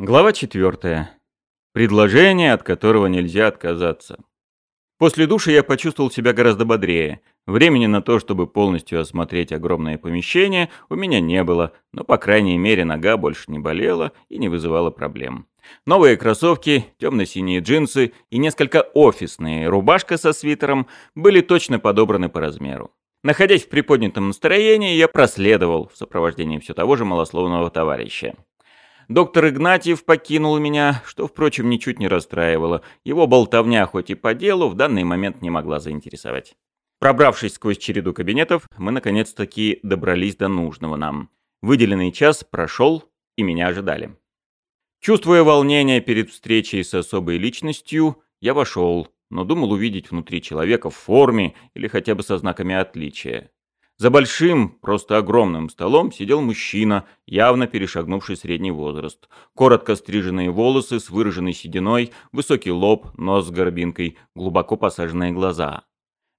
Глава 4. Предложение, от которого нельзя отказаться. После душа я почувствовал себя гораздо бодрее. Времени на то, чтобы полностью осмотреть огромное помещение, у меня не было, но, по крайней мере, нога больше не болела и не вызывала проблем. Новые кроссовки, темно-синие джинсы и несколько офисные рубашка со свитером были точно подобраны по размеру. Находясь в приподнятом настроении, я проследовал в сопровождении все того же малословного товарища. Доктор Игнатьев покинул меня, что, впрочем, ничуть не расстраивало. Его болтовня, хоть и по делу, в данный момент не могла заинтересовать. Пробравшись сквозь череду кабинетов, мы наконец-таки добрались до нужного нам. Выделенный час прошел, и меня ожидали. Чувствуя волнение перед встречей с особой личностью, я вошел, но думал увидеть внутри человека в форме или хотя бы со знаками отличия. За большим, просто огромным столом сидел мужчина, явно перешагнувший средний возраст. Коротко стриженные волосы с выраженной сединой, высокий лоб, нос с горбинкой, глубоко посаженные глаза.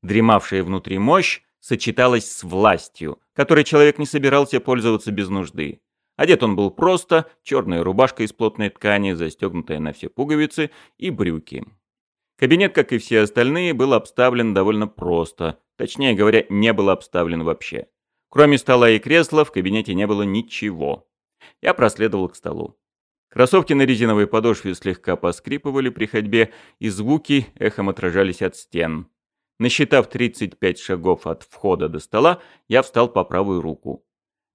Дремавшая внутри мощь сочеталась с властью, которой человек не собирался пользоваться без нужды. Одет он был просто, черная рубашка из плотной ткани, застегнутая на все пуговицы, и брюки. Кабинет, как и все остальные, был обставлен довольно просто, точнее говоря, не был обставлен вообще. Кроме стола и кресла в кабинете не было ничего. Я проследовал к столу. Кроссовки на резиновой подошве слегка поскрипывали при ходьбе, и звуки эхом отражались от стен. Насчитав 35 шагов от входа до стола, я встал по правую руку.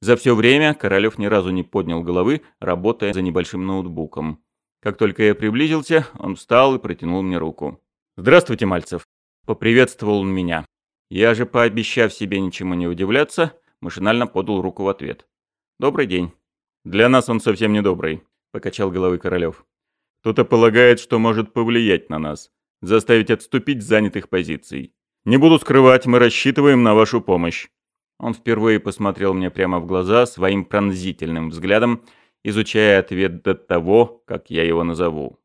За все время Королев ни разу не поднял головы, работая за небольшим ноутбуком. Как только я приблизился, он встал и протянул мне руку. «Здравствуйте, Мальцев!» Поприветствовал он меня. Я же, пообещав себе ничему не удивляться, машинально подал руку в ответ. «Добрый день». «Для нас он совсем не добрый», — покачал головой Королев. «Кто-то полагает, что может повлиять на нас, заставить отступить с занятых позиций. Не буду скрывать, мы рассчитываем на вашу помощь». Он впервые посмотрел мне прямо в глаза своим пронзительным взглядом, изучая ответ до того, как я его назову.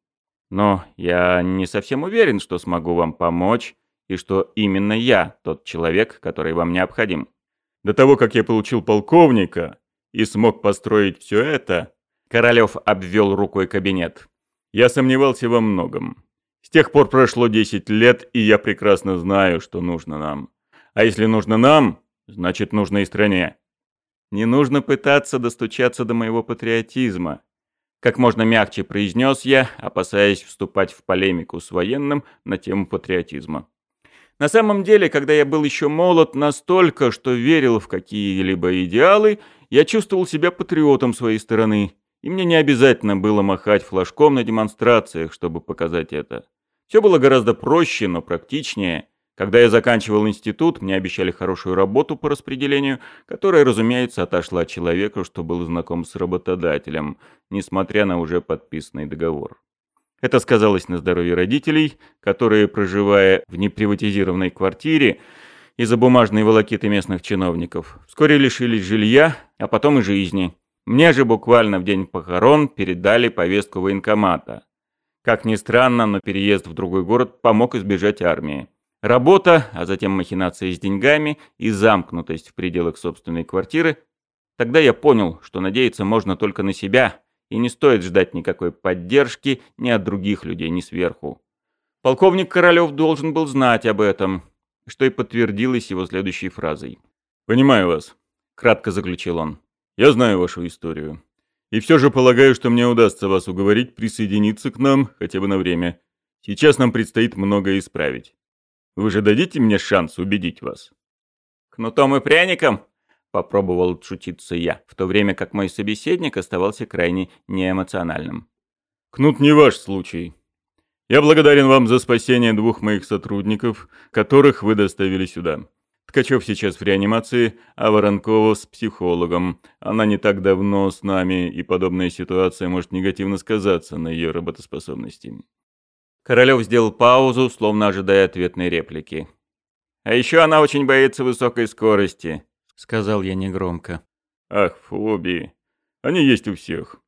Но я не совсем уверен, что смогу вам помочь, и что именно я тот человек, который вам необходим. До того, как я получил полковника и смог построить все это, Королев обвел рукой кабинет. Я сомневался во многом. С тех пор прошло 10 лет, и я прекрасно знаю, что нужно нам. А если нужно нам, значит нужно и стране. Не нужно пытаться достучаться до моего патриотизма. Как можно мягче произнес я, опасаясь вступать в полемику с военным на тему патриотизма. На самом деле, когда я был еще молод настолько, что верил в какие-либо идеалы, я чувствовал себя патриотом своей страны, и мне не обязательно было махать флажком на демонстрациях, чтобы показать это. Все было гораздо проще, но практичнее, когда я заканчивал институт, мне обещали хорошую работу по распределению, которая, разумеется, отошла человеку, что был знаком с работодателем, несмотря на уже подписанный договор. Это сказалось на здоровье родителей, которые, проживая в неприватизированной квартире, из-за бумажной волокиты местных чиновников, вскоре лишились жилья, а потом и жизни. Мне же буквально в день похорон передали повестку военкомата. Как ни странно, но переезд в другой город помог избежать армии. Работа, а затем махинации с деньгами и замкнутость в пределах собственной квартиры. Тогда я понял, что надеяться можно только на себя, и не стоит ждать никакой поддержки ни от других людей, ни сверху. Полковник Королёв должен был знать об этом, что и подтвердилось его следующей фразой. «Понимаю вас», — кратко заключил он. «Я знаю вашу историю. И все же полагаю, что мне удастся вас уговорить присоединиться к нам хотя бы на время. Сейчас нам предстоит многое исправить. Вы же дадите мне шанс убедить вас?» «Кнутом и пряником?» — попробовал шутиться я, в то время как мой собеседник оставался крайне неэмоциональным. «Кнут не ваш случай. Я благодарен вам за спасение двух моих сотрудников, которых вы доставили сюда. Ткачев сейчас в реанимации, а Воронкова с психологом. Она не так давно с нами, и подобная ситуация может негативно сказаться на ее работоспособности. Королёв сделал паузу, словно ожидая ответной реплики. «А еще она очень боится высокой скорости», — сказал я негромко. «Ах, фобии. Они есть у всех.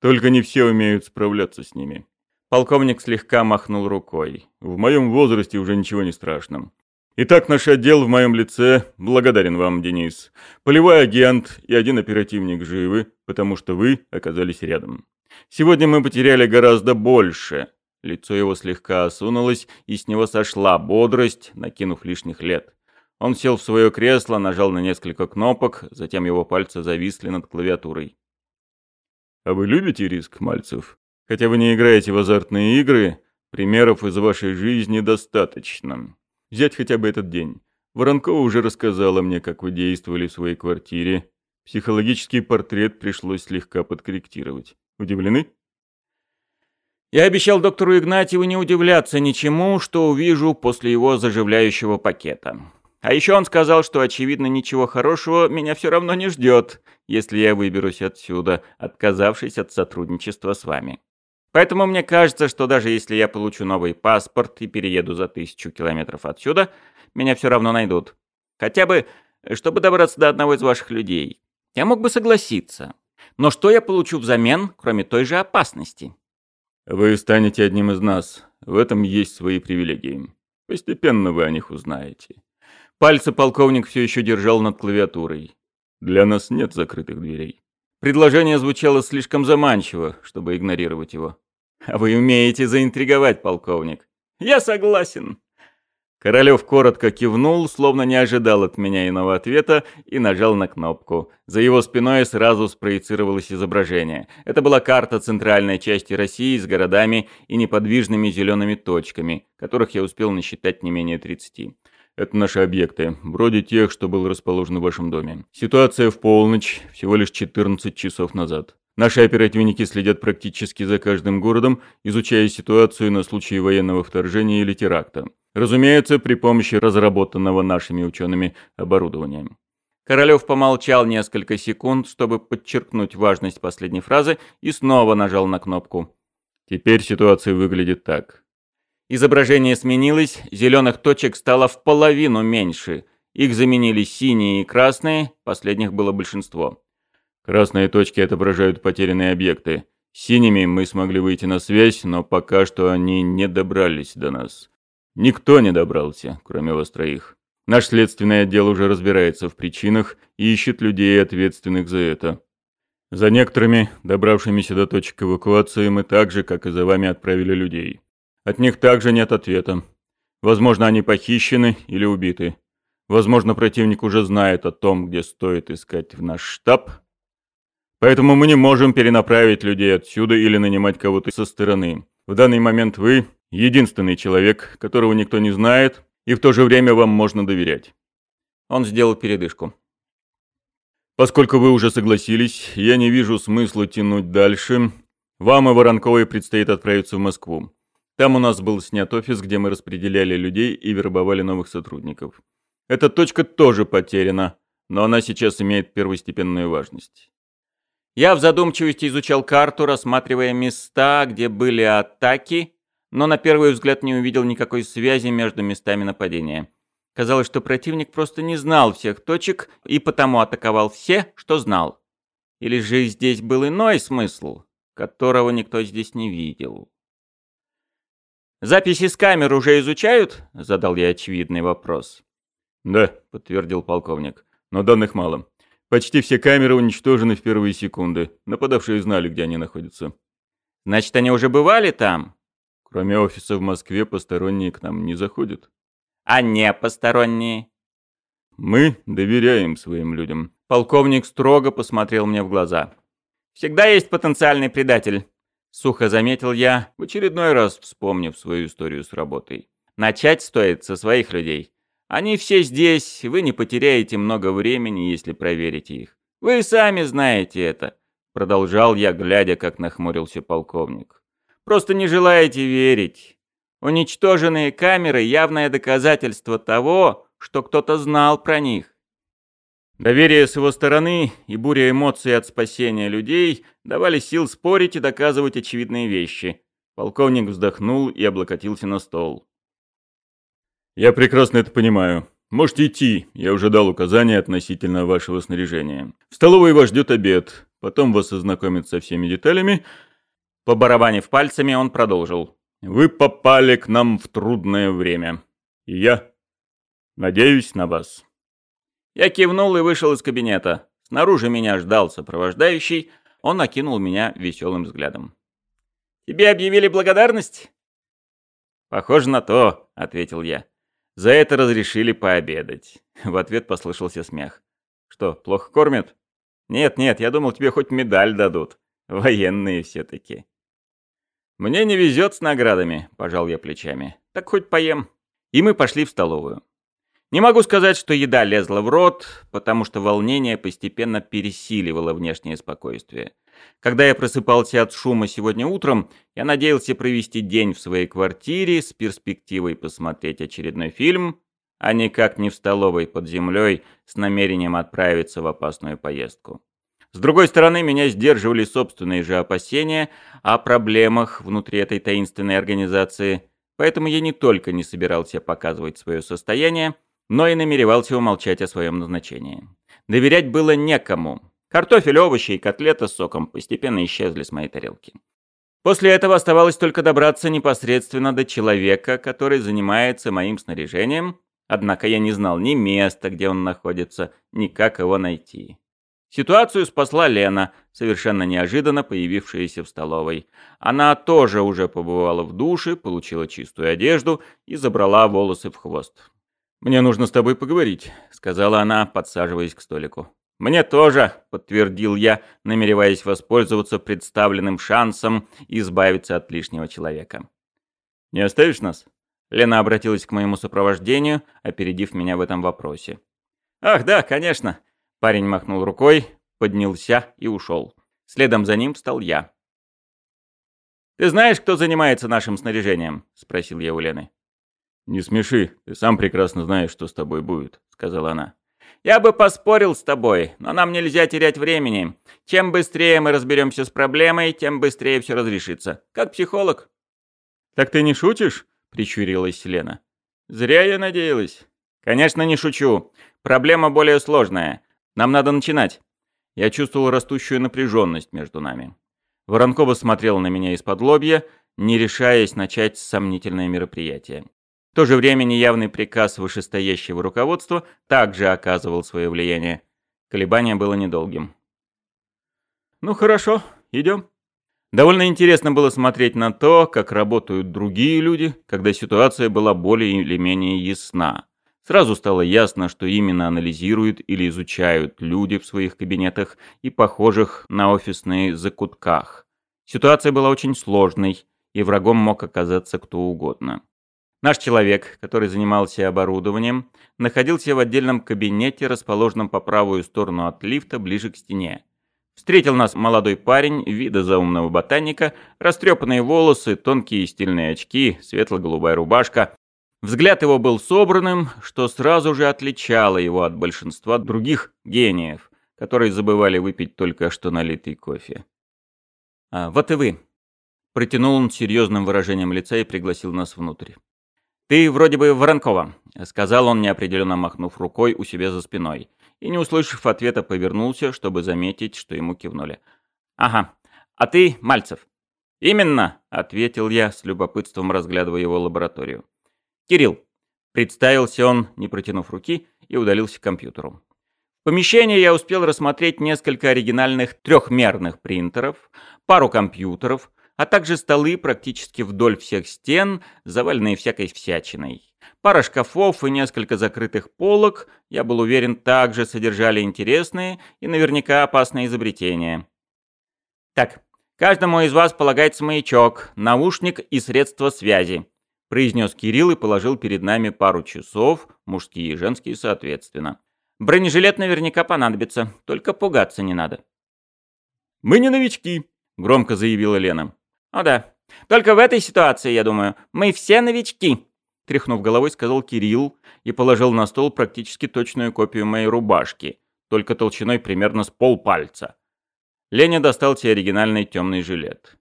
Только не все умеют справляться с ними». Полковник слегка махнул рукой. «В моем возрасте уже ничего не страшно. Итак, наш отдел в моем лице благодарен вам, Денис. Полевой агент и один оперативник живы, потому что вы оказались рядом. Сегодня мы потеряли гораздо больше. Лицо его слегка осунулось, и с него сошла бодрость, накинув лишних лет. Он сел в свое кресло, нажал на несколько кнопок, затем его пальцы зависли над клавиатурой. «А вы любите риск, Мальцев? Хотя вы не играете в азартные игры, примеров из вашей жизни достаточно. Взять хотя бы этот день. Воронкова уже рассказала мне, как вы действовали в своей квартире. Психологический портрет пришлось слегка подкорректировать. Удивлены?» Я обещал доктору Игнатьеву не удивляться ничему, что увижу после его заживляющего пакета. А еще он сказал, что, очевидно, ничего хорошего меня все равно не ждет, если я выберусь отсюда, отказавшись от сотрудничества с вами. Поэтому мне кажется, что даже если я получу новый паспорт и перееду за тысячу километров отсюда, меня все равно найдут. Хотя бы, чтобы добраться до одного из ваших людей. Я мог бы согласиться. Но что я получу взамен, кроме той же опасности? Вы станете одним из нас. В этом есть свои привилегии. Постепенно вы о них узнаете. Пальцы полковник все еще держал над клавиатурой. Для нас нет закрытых дверей. Предложение звучало слишком заманчиво, чтобы игнорировать его. А вы умеете заинтриговать, полковник. Я согласен. Королёв коротко кивнул, словно не ожидал от меня иного ответа, и нажал на кнопку. За его спиной сразу спроецировалось изображение. Это была карта центральной части России с городами и неподвижными зелеными точками, которых я успел насчитать не менее 30. Это наши объекты, вроде тех, что был расположен в вашем доме. Ситуация в полночь, всего лишь 14 часов назад. Наши оперативники следят практически за каждым городом, изучая ситуацию на случай военного вторжения или теракта. Разумеется, при помощи разработанного нашими учеными оборудования. Королёв помолчал несколько секунд, чтобы подчеркнуть важность последней фразы, и снова нажал на кнопку. Теперь ситуация выглядит так. Изображение сменилось, зеленых точек стало в половину меньше. Их заменили синие и красные, последних было большинство. Красные точки отображают потерянные объекты. Синими мы смогли выйти на связь, но пока что они не добрались до нас. Никто не добрался, кроме вас троих. Наш следственный отдел уже разбирается в причинах и ищет людей, ответственных за это. За некоторыми, добравшимися до точек эвакуации, мы так же, как и за вами, отправили людей. От них также нет ответа. Возможно, они похищены или убиты. Возможно, противник уже знает о том, где стоит искать в наш штаб. Поэтому мы не можем перенаправить людей отсюда или нанимать кого-то со стороны. В данный момент вы Единственный человек, которого никто не знает, и в то же время вам можно доверять. Он сделал передышку. Поскольку вы уже согласились, я не вижу смысла тянуть дальше. Вам и Воронковой предстоит отправиться в Москву. Там у нас был снят офис, где мы распределяли людей и вербовали новых сотрудников. Эта точка тоже потеряна, но она сейчас имеет первостепенную важность. Я в задумчивости изучал карту, рассматривая места, где были атаки, но на первый взгляд не увидел никакой связи между местами нападения. Казалось, что противник просто не знал всех точек и потому атаковал все, что знал. Или же здесь был иной смысл, которого никто здесь не видел. «Записи с камер уже изучают?» — задал я очевидный вопрос. «Да», — подтвердил полковник, — «но данных мало. Почти все камеры уничтожены в первые секунды. Нападавшие знали, где они находятся». «Значит, они уже бывали там?» Кроме офиса в Москве, посторонние к нам не заходят. А не посторонние? Мы доверяем своим людям. Полковник строго посмотрел мне в глаза. Всегда есть потенциальный предатель. Сухо заметил я, в очередной раз вспомнив свою историю с работой. Начать стоит со своих людей. Они все здесь, вы не потеряете много времени, если проверите их. Вы сами знаете это. Продолжал я, глядя, как нахмурился полковник. Просто не желаете верить. Уничтоженные камеры — явное доказательство того, что кто-то знал про них. Доверие с его стороны и буря эмоций от спасения людей давали сил спорить и доказывать очевидные вещи. Полковник вздохнул и облокотился на стол. «Я прекрасно это понимаю. Можете идти, я уже дал указания относительно вашего снаряжения. В столовой вас ждет обед, потом вас ознакомят со всеми деталями, Побарабанив пальцами, он продолжил. «Вы попали к нам в трудное время. И я надеюсь на вас». Я кивнул и вышел из кабинета. Снаружи меня ждал сопровождающий, он окинул меня веселым взглядом. «Тебе объявили благодарность?» «Похоже на то», — ответил я. «За это разрешили пообедать». В ответ послышался смех. «Что, плохо кормят?» «Нет, нет, я думал, тебе хоть медаль дадут. Военные все-таки». «Мне не везет с наградами», — пожал я плечами. «Так хоть поем». И мы пошли в столовую. Не могу сказать, что еда лезла в рот, потому что волнение постепенно пересиливало внешнее спокойствие. Когда я просыпался от шума сегодня утром, я надеялся провести день в своей квартире с перспективой посмотреть очередной фильм, а никак не в столовой под землей с намерением отправиться в опасную поездку. С другой стороны, меня сдерживали собственные же опасения о проблемах внутри этой таинственной организации, поэтому я не только не собирался показывать свое состояние, но и намеревался умолчать о своем назначении. Доверять было некому. Картофель, овощи и котлета с соком постепенно исчезли с моей тарелки. После этого оставалось только добраться непосредственно до человека, который занимается моим снаряжением, однако я не знал ни места, где он находится, ни как его найти. Ситуацию спасла Лена, совершенно неожиданно появившаяся в столовой. Она тоже уже побывала в душе, получила чистую одежду и забрала волосы в хвост. «Мне нужно с тобой поговорить», — сказала она, подсаживаясь к столику. «Мне тоже», — подтвердил я, намереваясь воспользоваться представленным шансом избавиться от лишнего человека. «Не оставишь нас?» Лена обратилась к моему сопровождению, опередив меня в этом вопросе. «Ах, да, конечно!» Парень махнул рукой, поднялся и ушел. Следом за ним встал я. «Ты знаешь, кто занимается нашим снаряжением?» — спросил я у Лены. «Не смеши, ты сам прекрасно знаешь, что с тобой будет», — сказала она. «Я бы поспорил с тобой, но нам нельзя терять времени. Чем быстрее мы разберемся с проблемой, тем быстрее все разрешится. Как психолог». «Так ты не шутишь?» — прищурилась Лена. «Зря я надеялась». «Конечно, не шучу. Проблема более сложная. Нам надо начинать». Я чувствовал растущую напряженность между нами. Воронкова смотрела на меня из-под лобья, не решаясь начать сомнительное мероприятие. То же время неявный приказ вышестоящего руководства также оказывал свое влияние. Колебание было недолгим. «Ну хорошо, идем». Довольно интересно было смотреть на то, как работают другие люди, когда ситуация была более или менее ясна. Сразу стало ясно, что именно анализируют или изучают люди в своих кабинетах и похожих на офисные закутках. Ситуация была очень сложной, и врагом мог оказаться кто угодно. Наш человек, который занимался оборудованием, находился в отдельном кабинете, расположенном по правую сторону от лифта, ближе к стене. Встретил нас молодой парень, вида заумного ботаника, растрепанные волосы, тонкие стильные очки, светло-голубая рубашка. Взгляд его был собранным, что сразу же отличало его от большинства других гениев, которые забывали выпить только что налитый кофе. «А, вот и вы», — протянул он серьезным выражением лица и пригласил нас внутрь. «Ты вроде бы Воронкова», — сказал он, неопределенно махнув рукой у себя за спиной. И, не услышав ответа, повернулся, чтобы заметить, что ему кивнули. «Ага. А ты Мальцев?» «Именно», — ответил я, с любопытством разглядывая его лабораторию. «Кирилл», — представился он, не протянув руки, и удалился к компьютеру. В помещении я успел рассмотреть несколько оригинальных трехмерных принтеров, пару компьютеров, а также столы практически вдоль всех стен, заваленные всякой всячиной. Пара шкафов и несколько закрытых полок, я был уверен, также содержали интересные и наверняка опасные изобретения. «Так, каждому из вас полагается маячок, наушник и средства связи», произнес Кирилл и положил перед нами пару часов, мужские и женские соответственно. «Бронежилет наверняка понадобится, только пугаться не надо». «Мы не новички», — громко заявила Лена. «О да. Только в этой ситуации, я думаю, мы все новички», — тряхнув головой, сказал Кирилл и положил на стол практически точную копию моей рубашки, только толщиной примерно с полпальца. Леня достал тебе оригинальный темный жилет.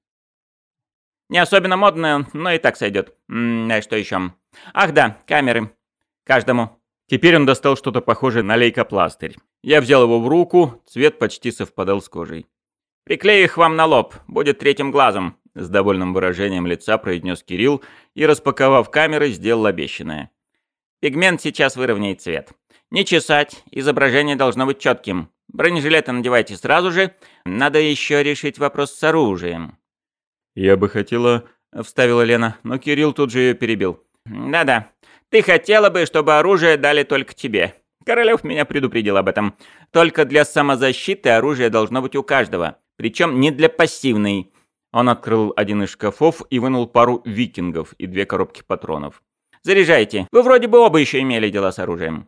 «Не особенно модно, но и так сойдет. -м, а что еще? Ах да, камеры. Каждому». Теперь он достал что-то похожее на лейкопластырь. Я взял его в руку, цвет почти совпадал с кожей. «Приклею их вам на лоб, будет третьим глазом», — с довольным выражением лица произнес Кирилл и, распаковав камеры, сделал обещанное. «Пигмент сейчас выровняет цвет. Не чесать, изображение должно быть четким. Бронежилеты надевайте сразу же. Надо еще решить вопрос с оружием». «Я бы хотела...» — вставила Лена, но Кирилл тут же ее перебил. «Да-да. Ты хотела бы, чтобы оружие дали только тебе. Королев меня предупредил об этом. Только для самозащиты оружие должно быть у каждого. Причем не для пассивной. Он открыл один из шкафов и вынул пару викингов и две коробки патронов. «Заряжайте. Вы вроде бы оба еще имели дела с оружием».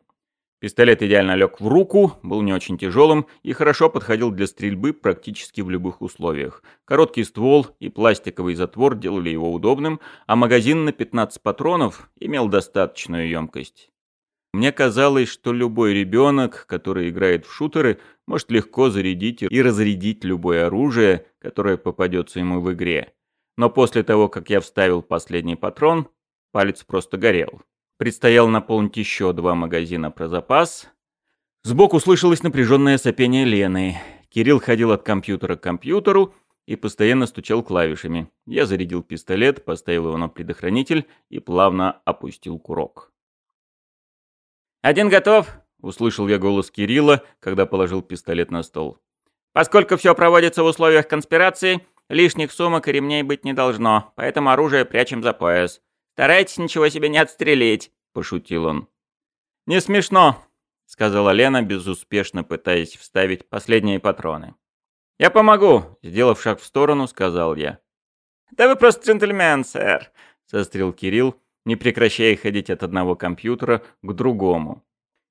Пистолет идеально лег в руку, был не очень тяжелым и хорошо подходил для стрельбы практически в любых условиях. Короткий ствол и пластиковый затвор делали его удобным, а магазин на 15 патронов имел достаточную емкость. Мне казалось, что любой ребенок, который играет в шутеры, может легко зарядить и разрядить любое оружие, которое попадется ему в игре. Но после того, как я вставил последний патрон, палец просто горел. Предстояло наполнить еще два магазина про запас. Сбоку слышалось напряженное сопение Лены. Кирилл ходил от компьютера к компьютеру и постоянно стучал клавишами. Я зарядил пистолет, поставил его на предохранитель и плавно опустил курок. «Один готов?» — услышал я голос Кирилла, когда положил пистолет на стол. «Поскольку все проводится в условиях конспирации, лишних сумок и ремней быть не должно, поэтому оружие прячем за пояс. Старайтесь ничего себе не отстрелить», — пошутил он. «Не смешно», — сказала Лена, безуспешно пытаясь вставить последние патроны. «Я помогу», — сделав шаг в сторону, сказал я. «Да вы просто джентльмен, сэр», — сострил Кирилл, не прекращая ходить от одного компьютера к другому.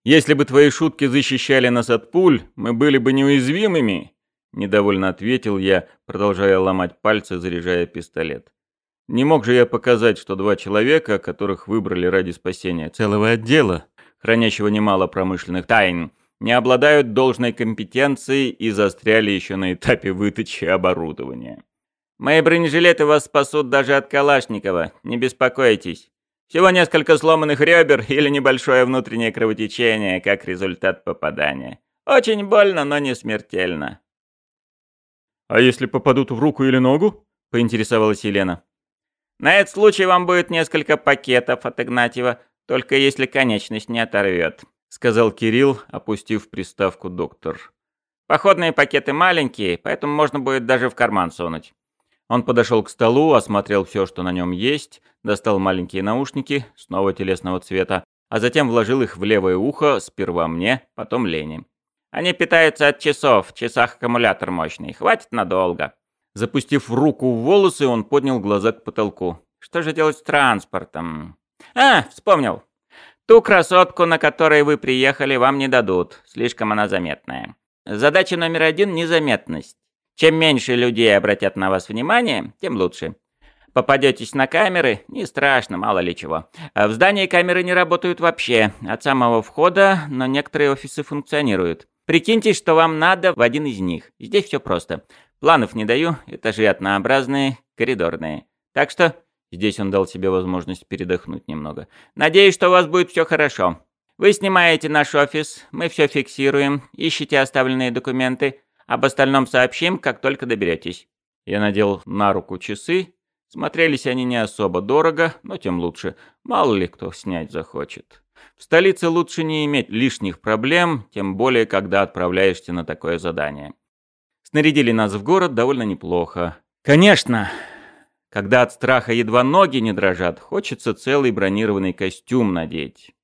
«Если бы твои шутки защищали нас от пуль, мы были бы неуязвимыми», — недовольно ответил я, продолжая ломать пальцы, заряжая пистолет. Не мог же я показать, что два человека, которых выбрали ради спасения целого отдела, хранящего немало промышленных тайн, не обладают должной компетенцией и застряли еще на этапе выдачи оборудования. «Мои бронежилеты вас спасут даже от Калашникова, не беспокойтесь. Всего несколько сломанных ребер или небольшое внутреннее кровотечение, как результат попадания. Очень больно, но не смертельно». «А если попадут в руку или ногу?» — поинтересовалась Елена. На этот случай вам будет несколько пакетов от Игнатьева, только если конечность не оторвет», — сказал Кирилл, опустив приставку «доктор». «Походные пакеты маленькие, поэтому можно будет даже в карман сунуть». Он подошел к столу, осмотрел все, что на нем есть, достал маленькие наушники, снова телесного цвета, а затем вложил их в левое ухо, сперва мне, потом Лене. «Они питаются от часов, в часах аккумулятор мощный, хватит надолго». Запустив руку в волосы, он поднял глаза к потолку. «Что же делать с транспортом?» «А, вспомнил. Ту красотку, на которой вы приехали, вам не дадут. Слишком она заметная. Задача номер один – незаметность. Чем меньше людей обратят на вас внимание, тем лучше. Попадетесь на камеры – не страшно, мало ли чего. В здании камеры не работают вообще, от самого входа, но некоторые офисы функционируют. Прикиньте, что вам надо в один из них. Здесь все просто. Планов не даю, этажи однообразные, коридорные. Так что здесь он дал себе возможность передохнуть немного. Надеюсь, что у вас будет все хорошо. Вы снимаете наш офис, мы все фиксируем, ищите оставленные документы, об остальном сообщим, как только доберетесь. Я надел на руку часы. Смотрелись они не особо дорого, но тем лучше. Мало ли кто снять захочет. В столице лучше не иметь лишних проблем, тем более, когда отправляешься на такое задание. Снарядили нас в город довольно неплохо. Конечно, когда от страха едва ноги не дрожат, хочется целый бронированный костюм надеть.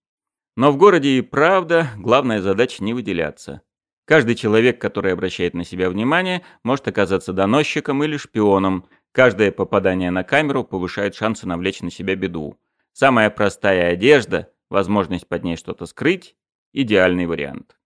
Но в городе и правда главная задача не выделяться. Каждый человек, который обращает на себя внимание, может оказаться доносчиком или шпионом. Каждое попадание на камеру повышает шансы навлечь на себя беду. Самая простая одежда, возможность под ней что-то скрыть – идеальный вариант.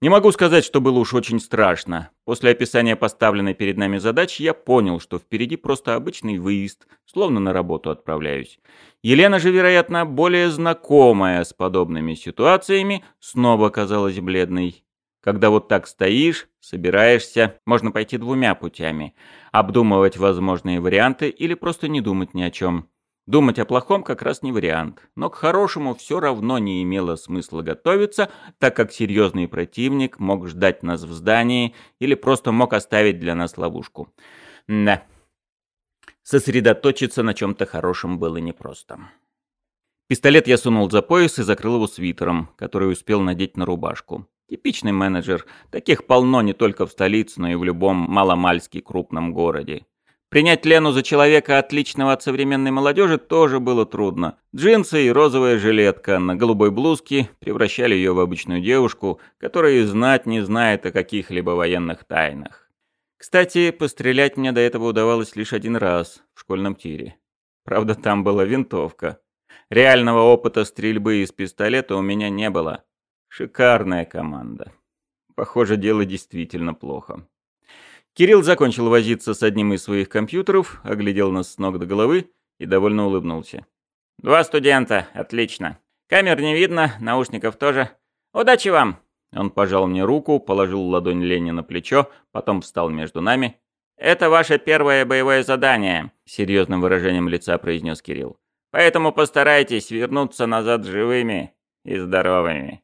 Не могу сказать, что было уж очень страшно. После описания поставленной перед нами задачи я понял, что впереди просто обычный выезд, словно на работу отправляюсь. Елена же, вероятно, более знакомая с подобными ситуациями, снова казалась бледной. Когда вот так стоишь, собираешься, можно пойти двумя путями. Обдумывать возможные варианты или просто не думать ни о чем. Думать о плохом как раз не вариант, но к хорошему все равно не имело смысла готовиться, так как серьезный противник мог ждать нас в здании или просто мог оставить для нас ловушку. Да. Сосредоточиться на чем-то хорошем было непросто. Пистолет я сунул за пояс и закрыл его свитером, который успел надеть на рубашку. Типичный менеджер. Таких полно не только в столице, но и в любом маломальски крупном городе. Принять Лену за человека, отличного от современной молодежи, тоже было трудно. Джинсы и розовая жилетка на голубой блузке превращали ее в обычную девушку, которая и знать не знает о каких-либо военных тайнах. Кстати, пострелять мне до этого удавалось лишь один раз, в школьном тире. Правда, там была винтовка. Реального опыта стрельбы из пистолета у меня не было. Шикарная команда. Похоже, дело действительно плохо. Кирилл закончил возиться с одним из своих компьютеров, оглядел нас с ног до головы и довольно улыбнулся. «Два студента, отлично. Камер не видно, наушников тоже. Удачи вам!» Он пожал мне руку, положил ладонь Лене на плечо, потом встал между нами. «Это ваше первое боевое задание», — серьезным выражением лица произнес Кирилл. Поэтому постарайтесь вернуться назад живыми и здоровыми.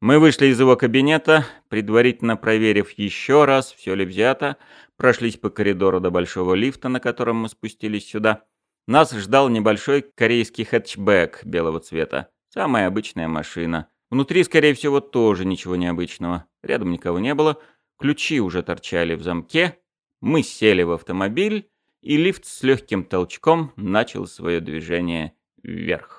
Мы вышли из его кабинета, предварительно проверив еще раз, все ли взято, прошлись по коридору до большого лифта, на котором мы спустились сюда. Нас ждал небольшой корейский хэтчбэк белого цвета. Самая обычная машина. Внутри, скорее всего, тоже ничего необычного. Рядом никого не было. Ключи уже торчали в замке. Мы сели в автомобиль и лифт с легким толчком начал свое движение вверх.